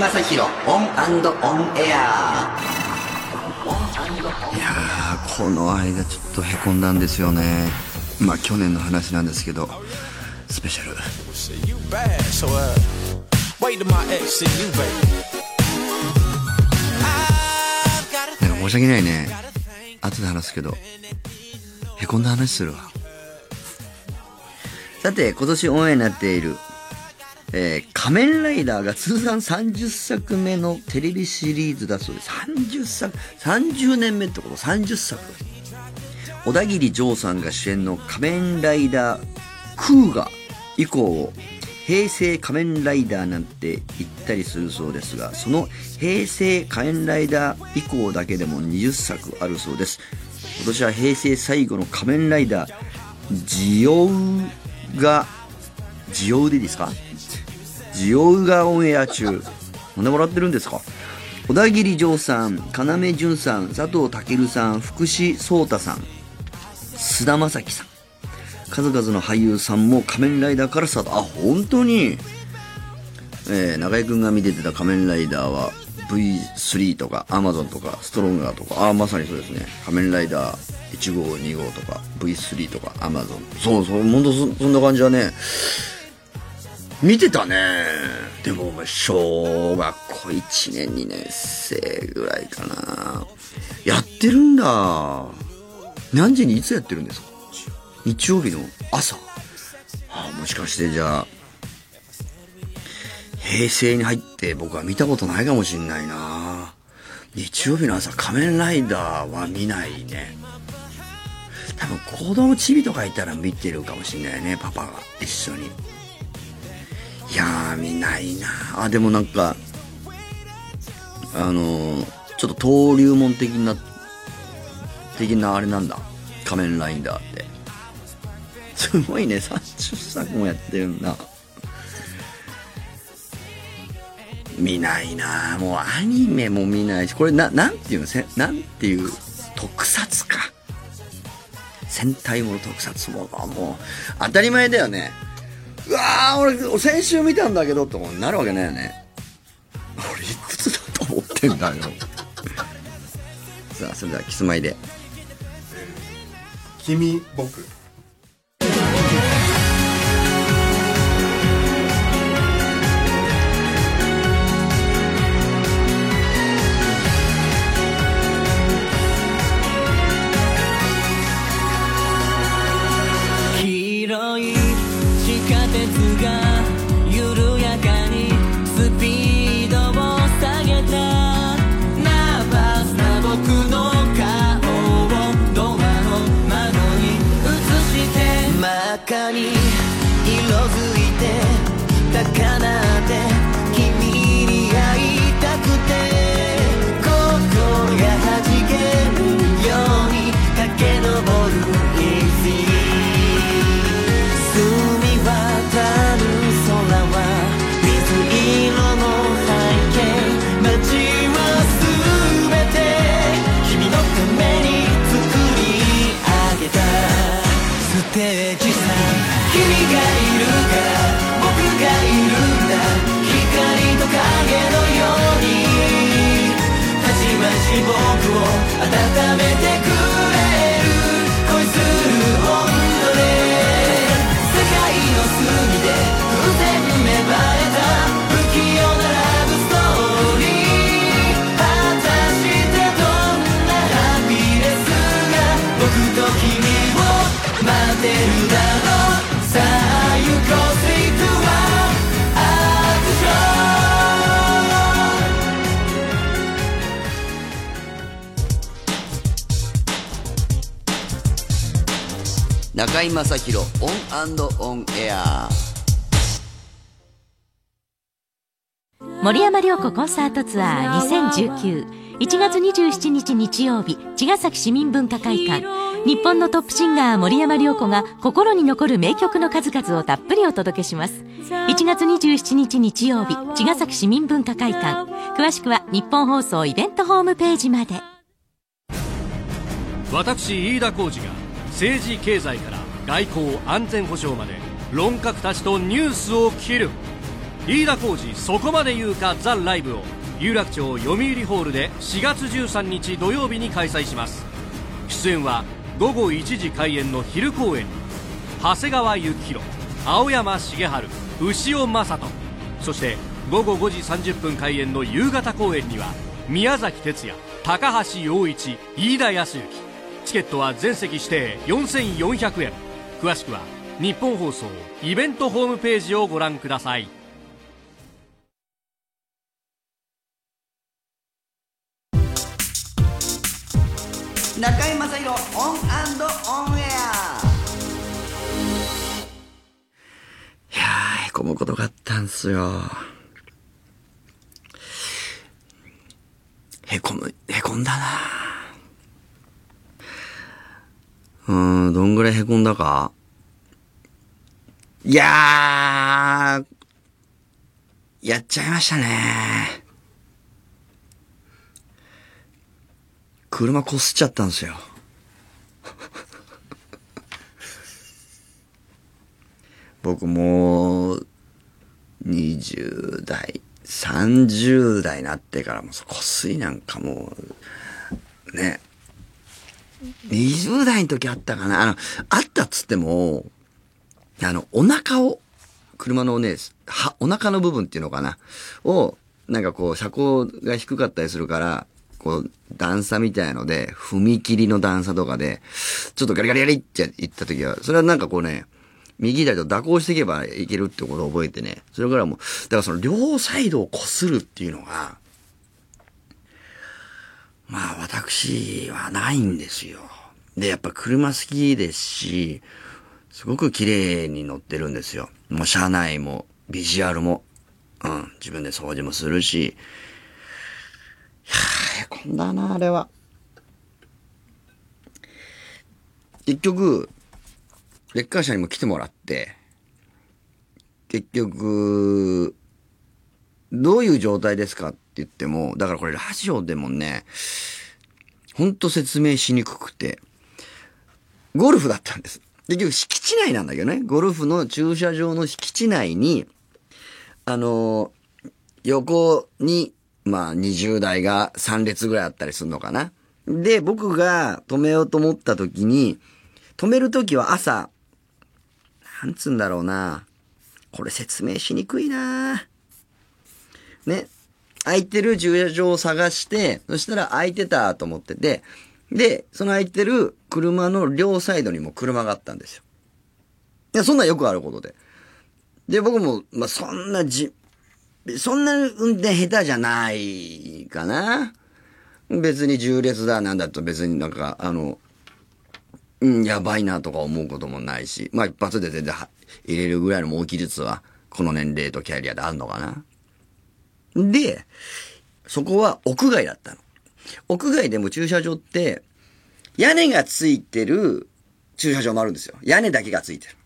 正弘オンオンエア。いやこの間ちょっとへこんだんですよね。まあ去年の話なんですけどスペシャル。申し訳ないね。後で話すけどへこんだ話するわ。さて今年オンエアになっているえー仮面ライダーが通算30作目のテレビシリーズだそうです。30作、30年目ってこと ?30 作。小田切丈さんが主演の仮面ライダークーガ以降を平成仮面ライダーなんて言ったりするそうですが、その平成仮面ライダー以降だけでも20作あるそうです。今年は平成最後の仮面ライダー、ジオウが、ジオウでいいですか？ジオウがオンエア中。なんでもらってるんですか？小田切丈さん、要潤さん、佐藤健さん、福士蒼太さん、菅田将暉さん。数々の俳優さんも仮面ライダーからスタート。あ、本当に？えー、中居君が見ててた仮面ライダーは V3 とか Amazon とかストロンガーとか、あ、まさにそうですね。仮面ライダー1号、2号とか V3 とか Amazon。そうそう、本当そそんな感じだね。見てたね。でも、小学校1年、2年生ぐらいかな。やってるんだ。何時にいつやってるんですか？日曜日の朝。あもしかしてじゃあ、平成に入って僕は見たことないかもしんないな。日曜日の朝、仮面ライダーは見ないね。多分子供チビとかいたら見てるかもしんないね、パパが一緒に。いやー、見ないなあ、でもなんか、あのーちょっと登竜門的な、的なあれなんだ。仮面ライダーって。すごいね、30作もやってるんだ。見ないなもうアニメも見ないし、これな、なんていうの？せなんていう、特撮か。戦隊もの特撮ももう、当たり前だよね。うわー、俺、俺先週見たんだけど、ってもなるわけないよね。俺、いくつだと思ってんだよ。さあ、それでは、キスマイで。君僕真っ赤に中居正広オンオンエア。森山良子コンサートツアー20191月27日日曜日茅ヶ崎市民文化会館。日本のトップシンガー森山良子が心に残る名曲の数々をたっぷりお届けします。1月27日日曜日茅ヶ崎市民文化会館。詳しくはニッポン放送イベントホームページまで。私飯田浩司が政治経済から外交安全保障まで論客たちとニュースを切る。飯田浩司そこまで言うかザ・ライブを。有楽町読売ホールで4月13日土曜日に開催します。出演は午後1時開演の昼公演。に長谷川幸宏青山茂春牛尾正人。そして午後5時30分開演の夕方公演には宮崎哲弥高橋陽一飯田泰之。チケットは全席指定4400円。詳しくはニッポン放送イベントホームページをご覧ください。中居正広オンオンエア。いやー、へこむことがあったんすよ。へこむ、へこんだなうん、どんぐらいへこんだか？いやー、やっちゃいましたね。車こすっちゃったんですよ。僕もう、20代、30代になってからも、こすいなんかもう、ね。20代の時あったかな？あの、あったっつっても、あの、お腹を、車のね、は、お腹の部分っていうのかな？を、なんかこう、車高が低かったりするから、こう、段差みたいので、踏切の段差とかで、ちょっとガリガリガリって言った時は、それはなんかこうね、右左と蛇行していけばいけるってことを覚えてね。それからもう、だからその両サイドを擦るっていうのが、まあ私はないんですよ。で、やっぱ車好きですし、すごく綺麗に乗ってるんですよ。もう車内も、ビジュアルも、うん、自分で掃除もするし、いやー、へこんだな、あれは。結局、レッカー車にも来てもらって、結局、どういう状態ですかっって言っても、だからこれラジオでもね、ほんと説明しにくくて、ゴルフだったんです。結局敷地内なんだけどね、ゴルフの駐車場の敷地内に、あの横に、まあ20台が3列ぐらいあったりするのかな。で、僕が止めようと思った時に、止める時は朝、なんつうんだろうな。これ説明しにくいなね。空いてる駐車場を探して、そしたら空いてたと思ってて、で、その空いてる車の両サイドにも車があったんですよ。いや、そんなよくあることで。で、僕も、まあ、そんなじ、そんな運転下手じゃないかな。別に重列だなんだと別になんか、あの、うん、やばいなとか思うこともないし、まあ一発で全然入れるぐらいの猛技術は、この年齢とキャリアであるのかな。で、そこは屋外だったの。屋外でも駐車場って、屋根がついてる駐車場もあるんですよ。屋根だけがついてる。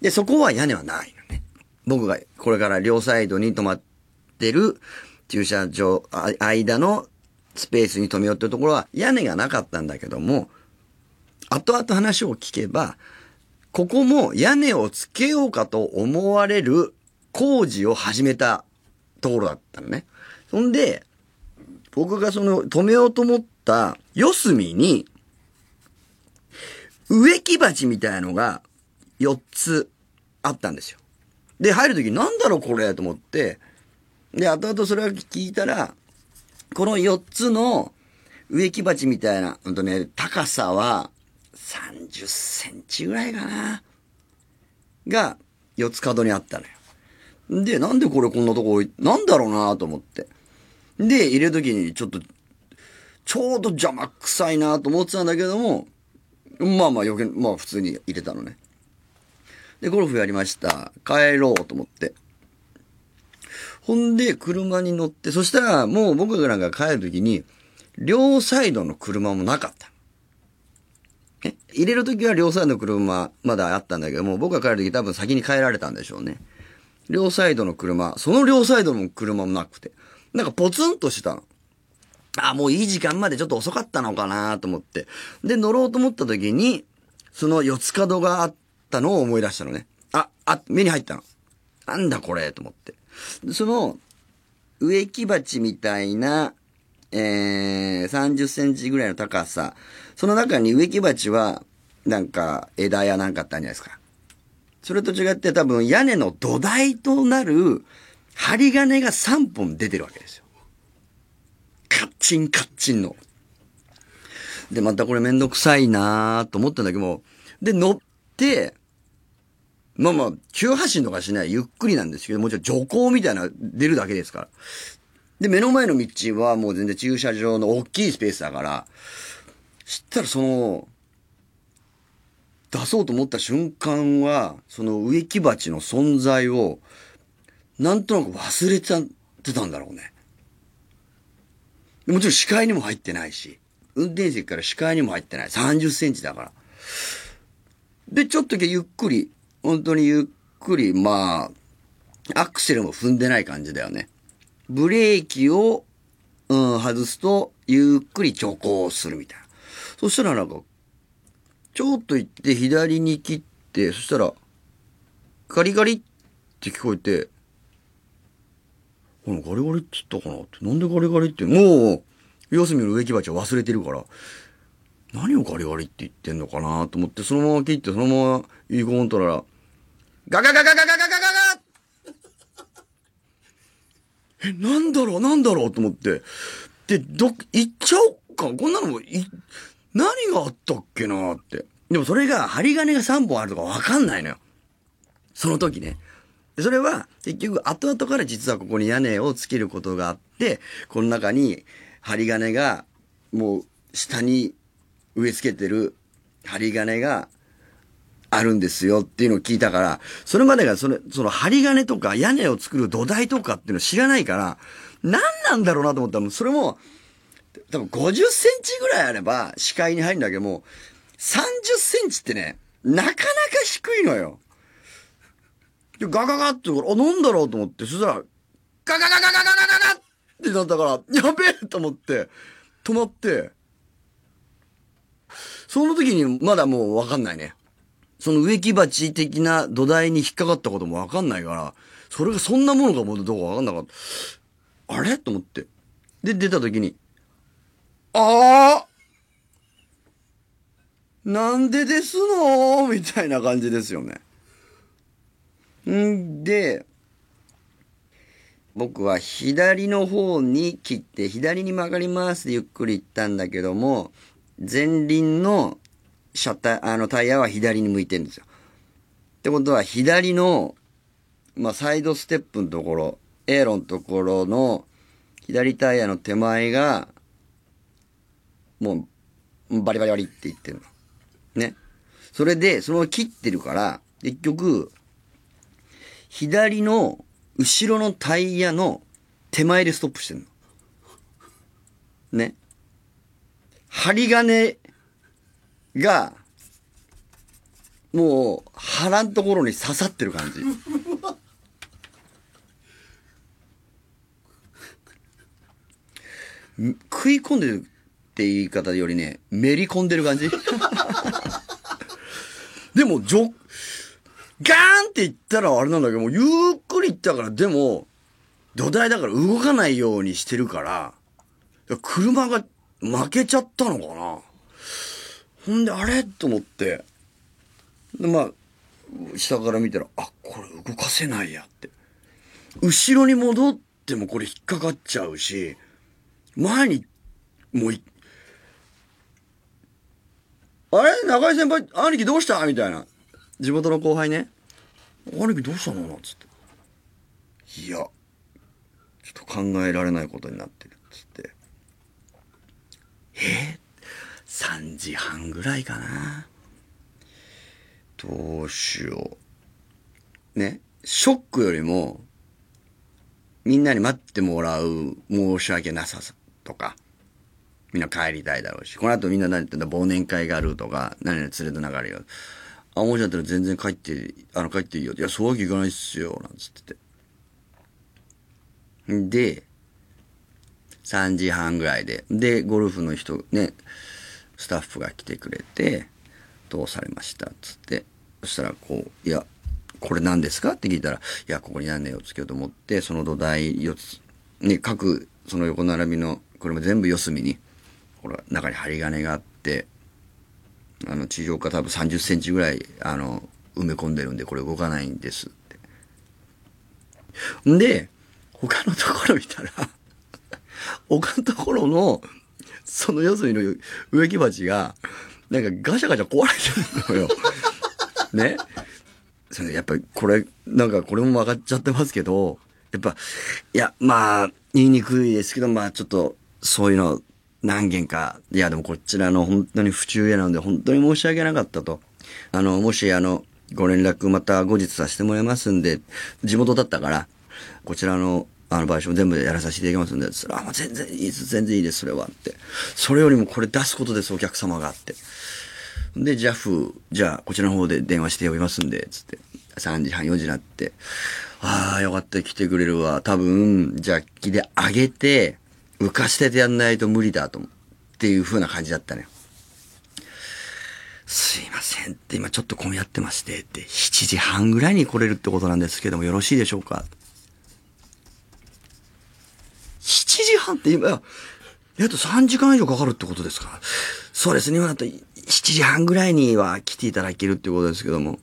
で、そこは屋根はないのね。僕がこれから両サイドに止まってる駐車場、あ間のスペースに止めようっていうところは屋根がなかったんだけども、後々話を聞けば、ここも屋根をつけようかと思われる工事を始めたところだったのね。そんで、僕がその止めようと思った四隅に、植木鉢みたいのが4つあったんですよ。で、入るときなんだろうこれと思って、で、後々それを聞いたら、この4つの植木鉢みたいな、ほんとね、高さは30センチぐらいかな。が、四つ角にあったのよ。で、なんでこれこんなとこ、なんだろうなと思って。で、入れるときにちょっと、ちょうど邪魔くさいなと思ってたんだけども、まあまあ余計、まあ普通に入れたのね。で、ゴルフやりました。帰ろうと思って。ほんで、車に乗って、そしたらもう僕らが帰るときに、両サイドの車もなかった。え？入れるときは両サイドの車まだあったんだけども、僕が帰るとき多分先に帰られたんでしょうね。両サイドの車、その両サイドの車もなくて、なんかポツンとしたの。あ、もういい時間までちょっと遅かったのかなと思って。で、乗ろうと思った時に、その四つ角があったのを思い出したのね。あ、あ、目に入ったの。なんだこれと思って。その、植木鉢みたいな、えー、30センチぐらいの高さ。その中に植木鉢は、なんか、枝やなんかあったんじゃないですか。それと違って多分屋根の土台となる針金が3本出てるわけですよ。カッチンカッチンの。で、またこれめんどくさいなーと思ったんだけども、で、乗って、まあまあ、急発進とかしない、ゆっくりなんですけど、もちろん徐行みたいな出るだけですから。で、目の前の道はもう全然駐車場の大きいスペースだから、知ったらその、出そうと思った瞬間は、その植木鉢の存在を、なんとなく忘れちゃってたんだろうね。もちろん視界にも入ってないし、運転席から視界にも入ってない。30センチだから。で、ちょっとゆっくり、本当にゆっくり、まあ、アクセルも踏んでない感じだよね。ブレーキを、うん、外すと、ゆっくり徐行するみたいな。そしたらなんか、ちょっと行って左に切って、そしたら、ガリガリって聞こえて、このガリガリって言ったかなって。なんでガリガリって。もう、四隅の植木鉢は忘れてるから、何をガリガリって言ってんのかなと思って、そのまま切って、そのまま行こうとら、ガガガガガガガガガガえ、なんだろうなんだろうと思って。で、ど、行っちゃおっか。こんなのも、い、何があったっけなって。でもそれが針金が3本あるとかわかんないのよ。その時ね。それは、結局、後々から実はここに屋根をつけることがあって、この中に針金が、もう、下に植え付けてる針金があるんですよっていうのを聞いたから、それまでがそれ、その針金とか屋根を作る土台とかっていうのを知らないから、何なんだろうなと思ったの。それも、多分50センチぐらいあれば視界に入るんだけども、30センチってね、なかなか低いのよ。で、ガガガって、あ、なんだろうと思って、そしたら、ガガガガガガガガってなったから、やべえと思って、止まって、その時にまだもうわかんないね。その植木鉢的な土台に引っかかったこともわかんないから、それがそんなものかもどうかわかんなかった。あれ？と思って。で、出た時に、ああなんでですの？みたいな感じですよね。んで、僕は左の方に切って、左に曲がりますでゆっくり行ったんだけども、前輪の車体、あのタイヤは左に向いてるんですよ。ってことは、左の、まあ、サイドステップのところ、エアロンのところの、左タイヤの手前が、もう、バリバリバリって言ってるの。ね。それで、そのまま切ってるから、結局、左の後ろのタイヤの手前でストップしてるの。ね。針金が、もう腹のところに刺さってる感じ。ん 食い込んでるって言い方よりね、めり込んでる感じ。でも、じょ、ガーンって言ったらあれなんだけど、もうゆっくり言ったから、でも、土台だから動かないようにしてるから、車が負けちゃったのかな。ほんで、あれ？と思って、で、まあ、下から見たら、あ、これ動かせないやって。後ろに戻ってもこれ引っかかっちゃうし、前に、もう、あれ？中井先輩、兄貴どうした？みたいな。地元の後輩ね。兄貴どうしたの？なつって。いや、ちょっと考えられないことになってる。つって。え ?3 時半ぐらいかな。どうしよう。ね？ショックよりも、みんなに待ってもらう申し訳なさとか、みんな帰りたいだろうし、この後みんな何言ってんだ、忘年会があるとか、何々連れて流れよ。あ、もしだったら全然帰って、あの、帰っていいよ。いや、そういうわけいかないっすよ、なんつってて。で、3時半ぐらいで、で、ゴルフの人、ね、スタッフが来てくれて、どうされましたつって、そしたらこう、いや、これ何ですか？って聞いたら、いや、ここに屋根をつけようと思って、その土台4つ、ね、各、その横並びの、これも全部四隅に、これ中に針金があって、あの、地上から多分30センチぐらい、あの、埋め込んでるんで、これ動かないんですって。んで、他のところ見たら、他のところの、その四隅の植木鉢が、なんかガチャガチャ壊れてるのよ。ね。それやっぱりこれ、なんかこれも曲がっちゃってますけど、やっぱ、いや、まあ、言いにくいですけど、まあちょっと、そういうの何件か、いやでもこちらの本当に不注意なので本当に申し訳なかったと。あの、もしあの、ご連絡また後日させてもらいますんで、地元だったから、こちらの、あの、賠償全部やらさせていただきますんで、つったらあ、もう全然いいです、全然いいです、それはって。それよりもこれ出すことです、お客様がって。で、ジャフ、じゃあ、こちらの方で電話して呼びますんで、つって。3時半、4時になって。ああ、よかった、来てくれるわ。多分、ジャッキで上げて、浮かしててやんないと無理だと思う。っていう風な感じだったね。すいませんって、今ちょっと混み合ってまして、って、7時半ぐらいに来れるってことなんですけども、よろしいでしょうか ?7 時半って今、えっと3時間以上かかるってことですか？そうですね、今だと7時半ぐらいには来ていただけるってことですけども、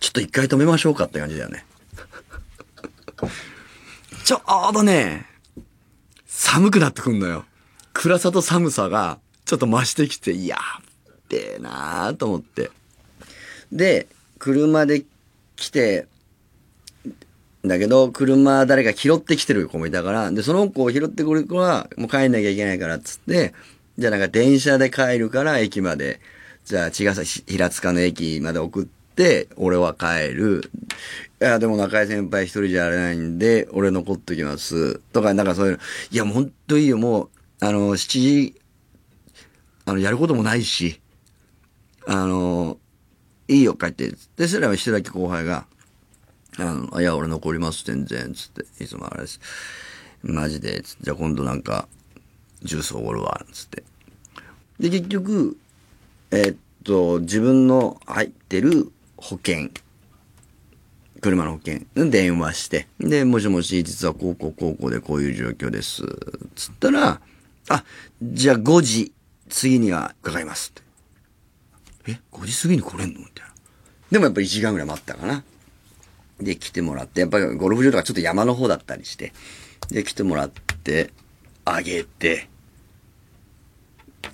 ちょっと一回止めましょうかって感じだよね。ちょうどね、寒くなってくんのよ。暗さと寒さがちょっと増してきて、いやっべえなーと思って。で、車で来て、だけど、車誰か拾ってきてる子もいたから、で、その子を拾ってくる子は、もう帰んなきゃいけないからっつって、じゃあなんか電車で帰るから駅まで、じゃあ茅ヶ崎、平塚の駅まで送って、俺は帰る。いや、でも中井先輩一人じゃあれないんで、俺残っときます。とか、なんかそういうの。いや、もうほんといいよ、もう、あの、7時、あの、やることもないし、あの、いいよ、帰って。で、それは一人だけ後輩が、あの、いや、俺残ります、全然、つって、いつもあれです。マジで、じゃあ今度なんか、ジュースおごるわ、つって。で、結局、えーっと、自分の入ってる保険、車の保険、電話して、で、もしもし、実はこうこうこうこうでこういう状況です。つったら、あ、じゃあ5時、次には伺いますって。え、5時過ぎに来れんの？みたいな。でもやっぱり1時間ぐらい待ったかな。で、来てもらって、やっぱりゴルフ場とかちょっと山の方だったりして、で、来てもらって、あげて、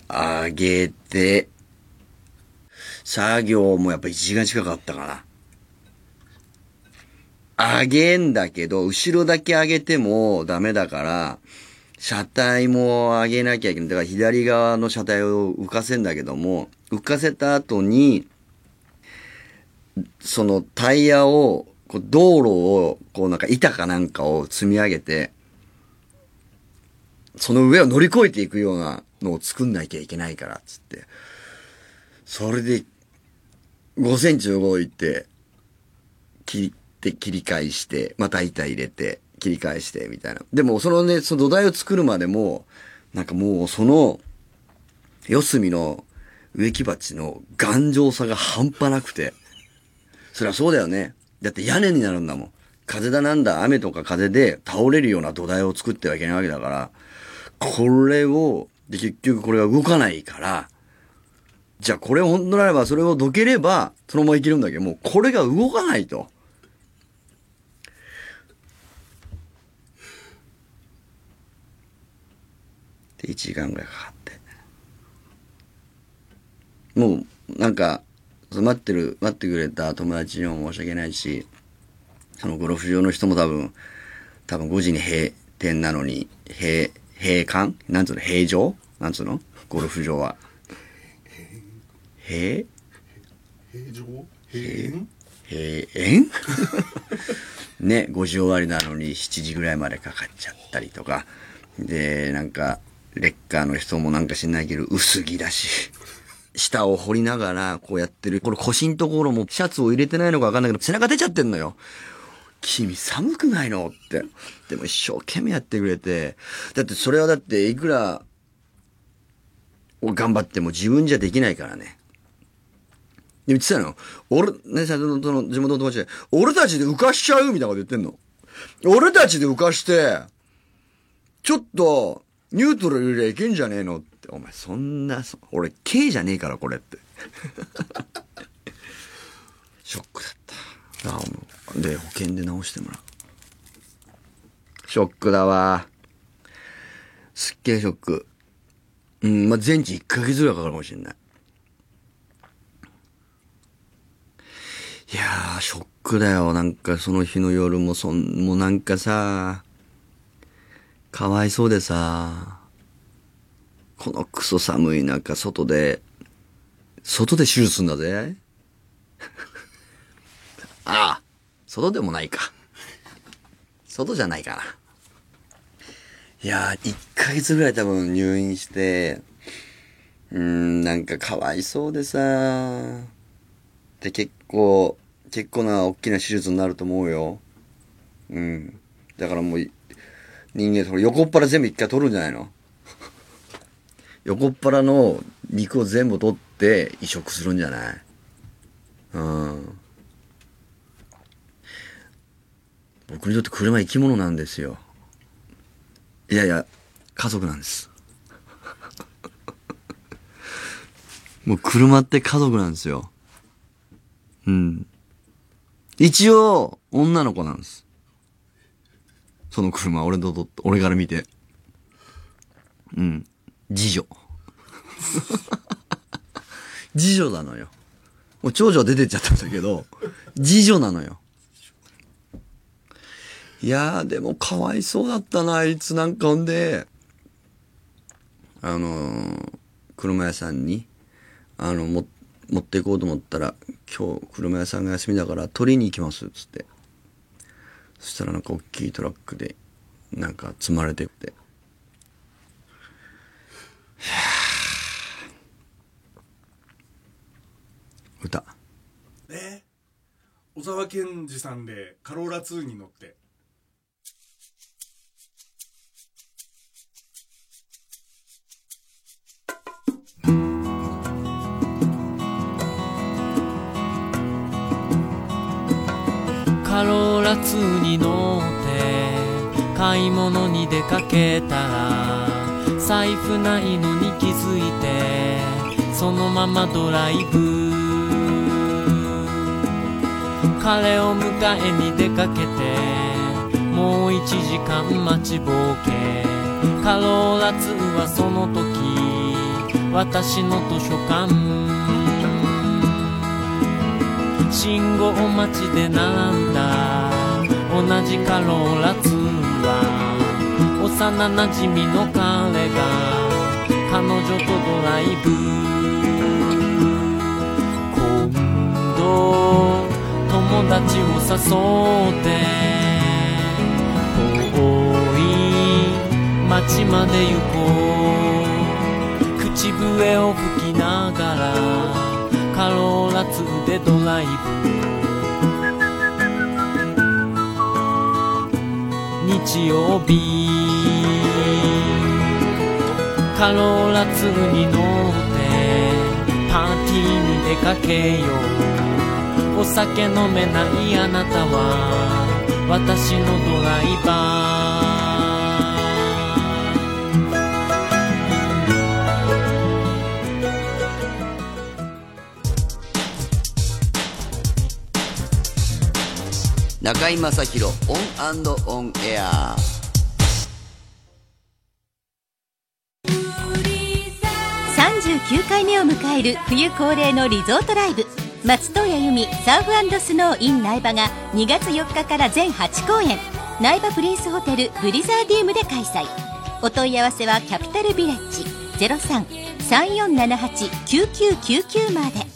あげて、作業もやっぱ1時間近くあったかな。上げんだけど、後ろだけ上げてもダメだから、車体も上げなきゃいけない。だから左側の車体を浮かせんだけども、浮かせた後に、そのタイヤを、こう道路を、こうなんか板かなんかを積み上げて、その上を乗り越えていくようなのを作んなきゃいけないから、つって。それで、5センチ動いて、切って切り返して、また板入れて、切り返して、みたいな。でも、そのね、その土台を作るまでも、なんかもう、その、四隅の植木鉢の頑丈さが半端なくて。そりゃそうだよね。だって屋根になるんだもん。風だなんだ、雨とか風で倒れるような土台を作ってはいけないわけだから、これを、で、結局これが動かないから、じゃあこれ本当ならばそれをどければ、そのままいけるんだけど、もうこれが動かないと。で、1時間ぐらいかかって。もう、なんか、待ってる、待ってくれた友達にも申し訳ないし、そのゴルフ場の人も多分、多分5時に閉店なのに、閉、閉館？なんつうの？閉場？なんつうの？ゴルフ場は。閉平常平園閉園ね、5時終わりなのに7時ぐらいまでかかっちゃったりとか。で、なんか、レッカーの人もなんか知んないけど、薄着だし。下を掘りながら、こうやってる。これ腰のところもシャツを入れてないのかわかんないけど、背中出ちゃってんのよ。君寒くないの？って。でも一生懸命やってくれて。だってそれはだっていくら、頑張っても自分じゃできないからね。で言ってたの。俺、ね、さ、その、その地元の友達で、俺たちで浮かしちゃうみたいなこと言ってんの。俺たちで浮かして、ちょっと、ニュートラル入れりゃいけんじゃねえのって。お前、そんな、俺、K じゃねえから、これって。ショックだった。で、保険で直してもらう。ショックだわ。すっげえショック。うん、まあ、全治1ヶ月ぐらいかかるかもしれない。いやー、ショックだよ。なんかその日の夜もそん、もうなんかさ、かわいそうでさ、このクソ寒い中、外で、外で手術すんだぜ。ああ、外でもないか。外じゃないかな。いやー、1ヶ月ぐらい多分入院して、うーん、なんかかわいそうでさ、で、結構、結構な大きな手術になると思うよ。うん。だからもう、人間、それ横っ腹全部一回取るんじゃないの？横っ腹の肉を全部取って移植するんじゃない？うん。僕にとって車生き物なんですよ。いやいや、家族なんです。もう車って家族なんですよ。うん。一応、女の子なんです。その車、俺のと、俺から見て。うん。次女。次女なのよ。もう長女は出てっちゃったんだけど、次女なのよ。いやー、でもかわいそうだったな、あいつなんかほんで、あのー車屋さんに、あの、も、持っていこうと思ったら、今日車屋さんが休みだから取りに行きますっ、つって。そしたらなんか大きいトラックで、なんか積まれてって。い や歌。小沢健二さんでカローラ2に乗ってカローラ2に乗って買い物に出かけたら財布ないのに気づいてそのままドライブ。彼を迎えに出かけてもう1時間待ちぼうけ。カローラ2はその時私の図書館。信号待ちで並んだ同じカロー。ラ2は幼なじみの彼が彼女とドライブ今度友達を誘って。遠い街まで行こう口笛を吹きながらカローラ2でドライブ日曜日カローラ2に乗ってパーティーに出かけようお酒飲めないあなたは私のドライバー中居正広オンオンエア。39回目を迎える冬恒例のリゾートライブ。松任谷由実サーフスノー in 苗場が2月4日から全8公演。苗場プリンスホテルブリザーディウムで開催。お問い合わせはキャピタルビレッジ03-3478-9999まで。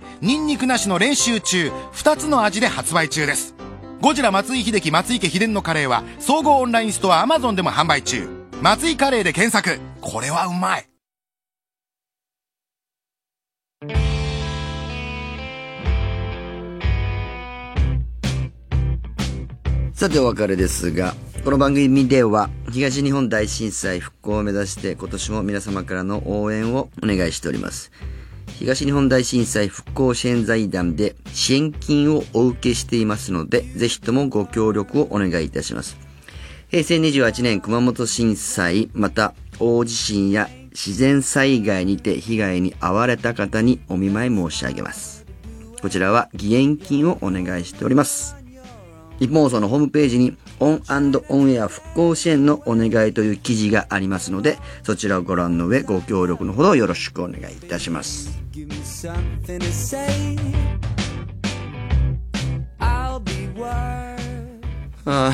ニンニクなしの練習中2つの味で発売中です。ゴジラ松井秀喜松井家秘伝のカレーは総合オンラインストア Amazon でも販売中。松井カレーで検索。これはうまい。さてお別れですが、この番組では東日本大震災復興を目指して今年も皆様からの応援をお願いしております。東日本大震災復興支援財団で支援金をお受けしていますので、ぜひともご協力をお願いいたします。平成28年熊本震災、また大地震や自然災害にて被害に遭われた方にお見舞い申し上げます。こちらは義援金をお願いしております。ニッポン放送のホームページにオンオンエア復興支援のお願いという記事がありますので、そちらをご覧の上ご協力のほどよろしくお願いいたします。Give me something to say. I'll be word あ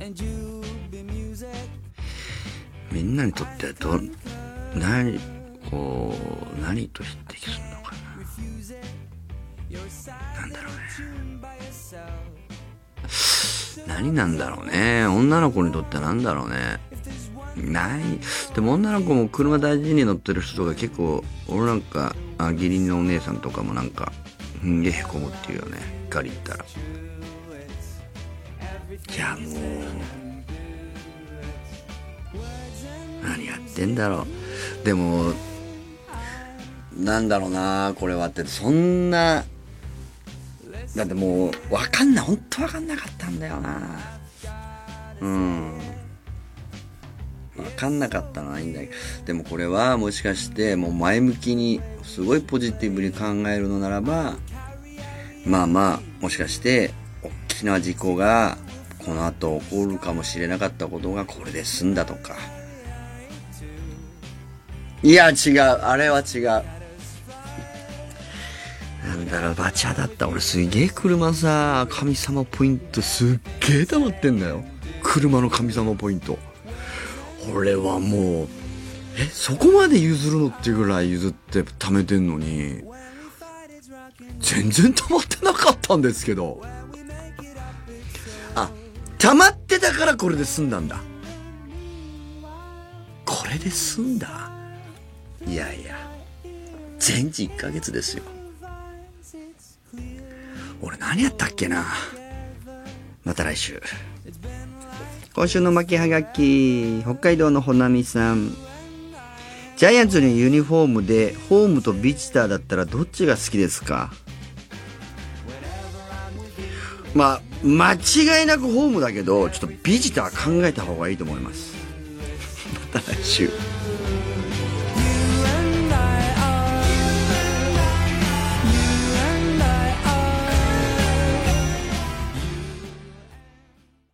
and you'll be music. みんなにとってど、何、こう、何と匹敵するのかな。なんだろうね。何なんだろうね。女の子にとってなんだろうね。ない。でも女の子も車大事に乗ってる人とか結構、俺なんか、あ義理のお姉さんとかもなんか、んげえへこむっていうよね。ガリ言ったら。いや、もう、何やってんだろう。でも、なんだろうな、これはって、そんな、だってもう、わかんない、ほんとわかんなかったんだよな。うん。かんなかったのはいいんだけど、でもこれはもしかして、もう前向きに、すごいポジティブに考えるのならば、まあまあ、もしかして、大きな事故が、この後起こるかもしれなかったことがこれで済んだとか。いや、違う。あれは違う。なんだろう、バチャだった。俺すげえ車さ、神様ポイントすっげえ溜まってんだよ。車の神様ポイント。俺はもう、え、そこまで譲るのってぐらい譲って貯めてんのに、全然溜まってなかったんですけど。あ、溜まってたからこれで済んだんだ。これで済んだ？いやいや、全治1ヶ月ですよ。俺何やったっけな？また来週。今週の巻きはがき、北海道のほなみさん。ジャイアンツのユニフォームで、ホームとビジターだったらどっちが好きですか？まあ、間違いなくホームだけど、ちょっとビジター考えた方がいいと思います。また来週。